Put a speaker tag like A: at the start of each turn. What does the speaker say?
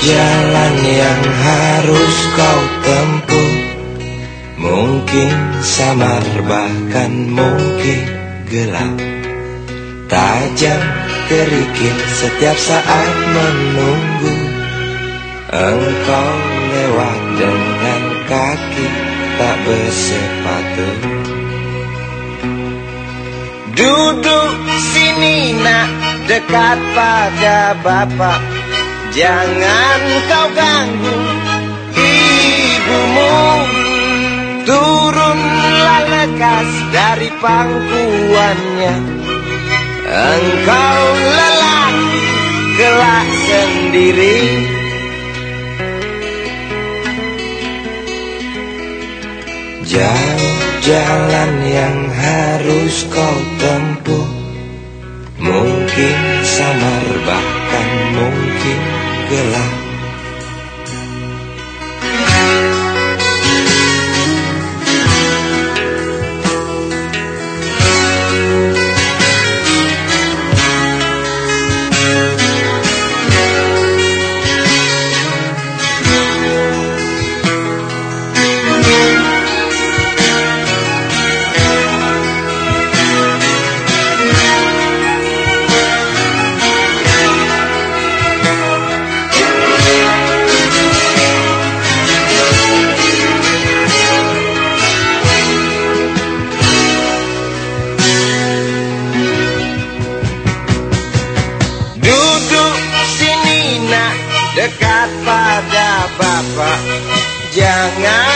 A: jalan yang harus kau tempuh. Mungkin samar bahkan mungkin gelap. Tajam kerikil setiap saat menunggu. Engkau lewat dengan kaki tak bersepatu. Duduk sini nak dekat pada bapak Jangan kau ganggu ibumu. Turunlah lekas dari pangkuannya. Engkau lelaki kelak sendiri. Jauh jalan yang harus kau tempuh Mungkin samar bahkan mungkin gelap dekat pada Bapak. Jangan